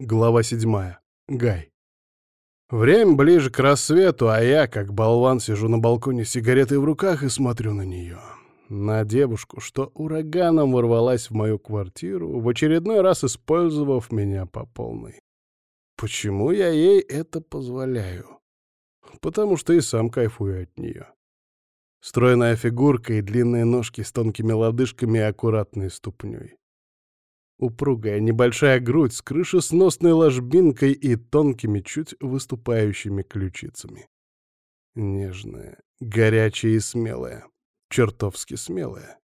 Глава седьмая. Гай. Время ближе к рассвету, а я, как болван, сижу на балконе с сигаретой в руках и смотрю на нее. На девушку, что ураганом ворвалась в мою квартиру, в очередной раз использовав меня по полной. Почему я ей это позволяю? Потому что и сам кайфую от нее. Стройная фигурка и длинные ножки с тонкими лодыжками и аккуратной ступней. Упругая небольшая грудь с крышесносной ложбинкой и тонкими, чуть выступающими ключицами. Нежная, горячая и смелая. Чертовски смелая.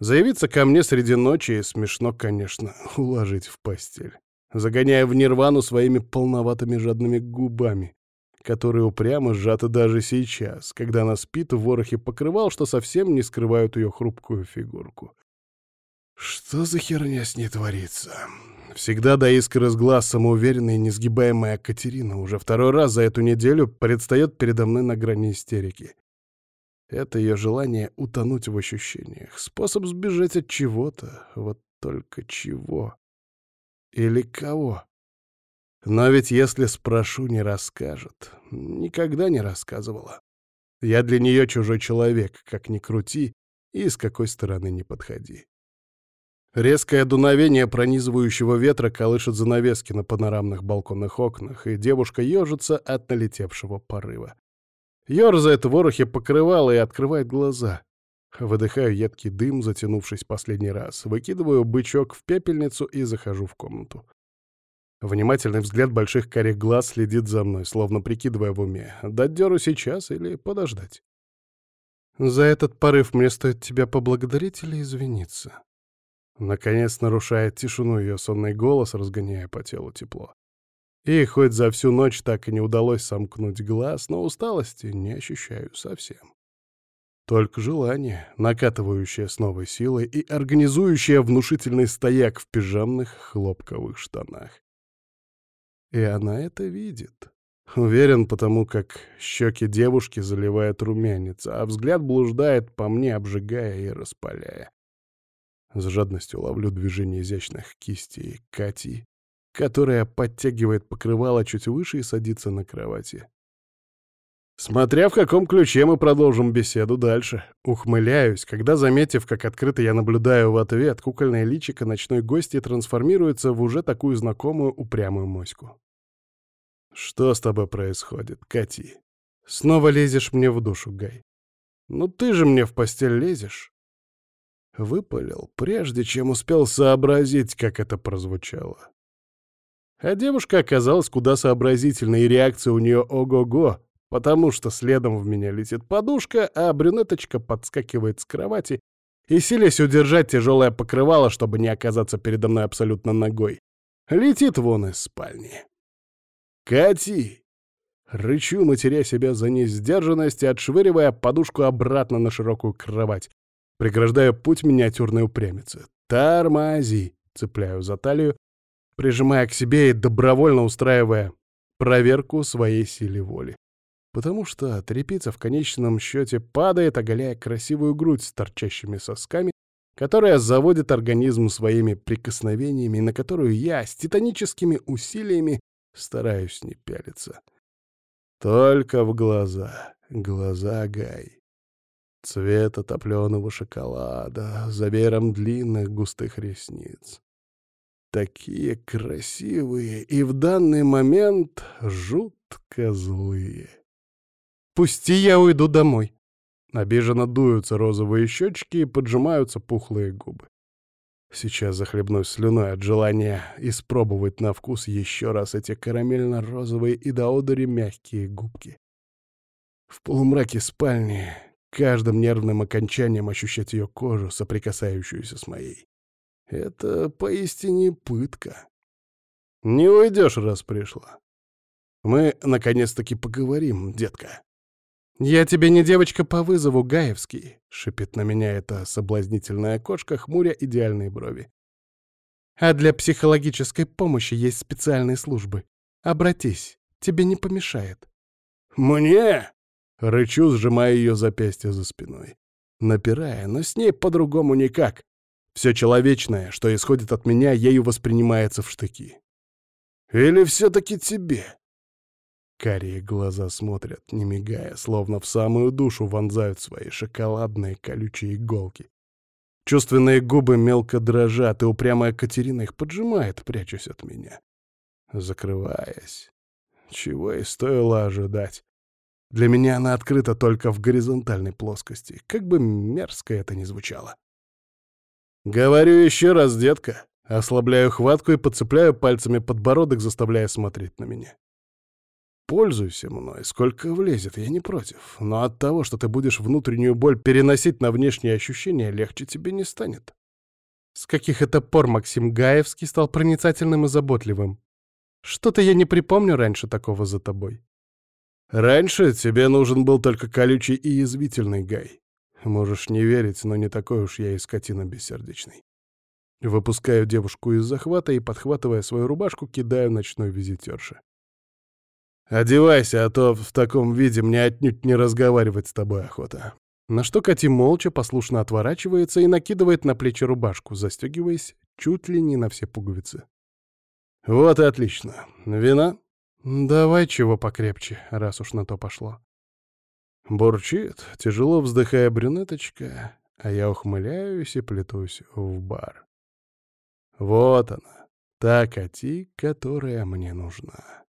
Заявиться ко мне среди ночи смешно, конечно, уложить в постель, загоняя в нирвану своими полноватыми жадными губами, которые упрямо сжаты даже сейчас, когда она спит в ворохе покрывал, что совсем не скрывают ее хрупкую фигурку. Что за херня с ней творится? Всегда до искры с глаз самоуверенная и несгибаемая Катерина уже второй раз за эту неделю предстает передо мной на грани истерики. Это ее желание утонуть в ощущениях, способ сбежать от чего-то, вот только чего. Или кого? Но ведь если спрошу, не расскажет. Никогда не рассказывала. Я для нее чужой человек, как ни крути и с какой стороны не подходи. Резкое дуновение пронизывающего ветра колышет занавески на панорамных балконных окнах, и девушка ежится от налетевшего порыва. Ёрзает в ворохе покрывала и открывает глаза. Выдыхаю едкий дым, затянувшись последний раз, выкидываю бычок в пепельницу и захожу в комнату. Внимательный взгляд больших карих глаз следит за мной, словно прикидывая в уме, дать дёру сейчас или подождать. «За этот порыв мне стоит тебя поблагодарить или извиниться?» Наконец нарушает тишину ее сонный голос, разгоняя по телу тепло. И хоть за всю ночь так и не удалось сомкнуть глаз, но усталости не ощущаю совсем. Только желание, накатывающее с новой силой и организующее внушительный стояк в пижамных хлопковых штанах. И она это видит. Уверен, потому как щеки девушки заливает румянец, а взгляд блуждает по мне, обжигая и распаляя. С жадностью ловлю движение изящных кистей Кати, которая подтягивает покрывало чуть выше и садится на кровати. Смотря в каком ключе мы продолжим беседу дальше. Ухмыляюсь, когда, заметив, как открыто я наблюдаю в ответ, кукольное личико ночной гости трансформируется в уже такую знакомую упрямую моську. «Что с тобой происходит, Кати?» «Снова лезешь мне в душу, Гай. Ну ты же мне в постель лезешь. Выпалил, прежде чем успел сообразить, как это прозвучало. А девушка оказалась куда сообразительной, и реакция у нее ого-го, потому что следом в меня летит подушка, а брюнеточка подскакивает с кровати и, силясь удержать тяжелое покрывало, чтобы не оказаться передо мной абсолютно ногой, летит вон из спальни. «Кати!» Рычу, матеря себя за несдержанность и отшвыривая подушку обратно на широкую кровать, преграждая путь миниатюрной упрямицы. «Тормози!» — цепляю за талию, прижимая к себе и добровольно устраивая проверку своей силы воли. Потому что трепица в конечном счете падает, оголяя красивую грудь с торчащими сосками, которая заводит организм своими прикосновениями, на которую я с титаническими усилиями стараюсь не пялиться. Только в глаза, глаза Гай цвета топленого шоколада, за вером длинных густых ресниц. Такие красивые и в данный момент жутко злые. «Пусти, я уйду домой!» Обиженно дуются розовые щечки и поджимаются пухлые губы. Сейчас захлебнусь слюной от желания испробовать на вкус еще раз эти карамельно-розовые и до одури мягкие губки. В полумраке спальни каждым нервным окончанием ощущать ее кожу, соприкасающуюся с моей. Это поистине пытка. Не уйдешь, раз пришла. Мы, наконец-таки, поговорим, детка. «Я тебе не девочка по вызову, Гаевский», — шипит на меня эта соблазнительная кошка, хмуря идеальные брови. «А для психологической помощи есть специальные службы. Обратись, тебе не помешает». «Мне?» Рычу, сжимая ее запястье за спиной. Напирая, но с ней по-другому никак. Все человечное, что исходит от меня, ею воспринимается в штыки. Или все-таки тебе?» Карие глаза смотрят, не мигая, словно в самую душу вонзают свои шоколадные колючие иголки. Чувственные губы мелко дрожат, и упрямая Катерина их поджимает, прячась от меня. Закрываясь. Чего и стоило ожидать. Для меня она открыта только в горизонтальной плоскости, как бы мерзко это ни звучало. «Говорю еще раз, детка!» Ослабляю хватку и подцепляю пальцами подбородок, заставляя смотреть на меня. Пользуйся мной, сколько влезет, я не против. Но от того, что ты будешь внутреннюю боль переносить на внешние ощущения, легче тебе не станет. С каких это пор Максим Гаевский стал проницательным и заботливым? Что-то я не припомню раньше такого за тобой. Раньше тебе нужен был только колючий и язвительный Гай. Можешь не верить, но не такой уж я и скотина бессердечный. Выпускаю девушку из захвата и, подхватывая свою рубашку, кидаю ночной визитерше. «Одевайся, а то в таком виде мне отнюдь не разговаривать с тобой охота». На что Кати молча послушно отворачивается и накидывает на плечи рубашку, застегиваясь чуть ли не на все пуговицы. «Вот и отлично. Вина?» «Давай чего покрепче, раз уж на то пошло». Бурчит, тяжело вздыхая брюнеточка, а я ухмыляюсь и плетусь в бар. Вот она, та Кати, которая мне нужна.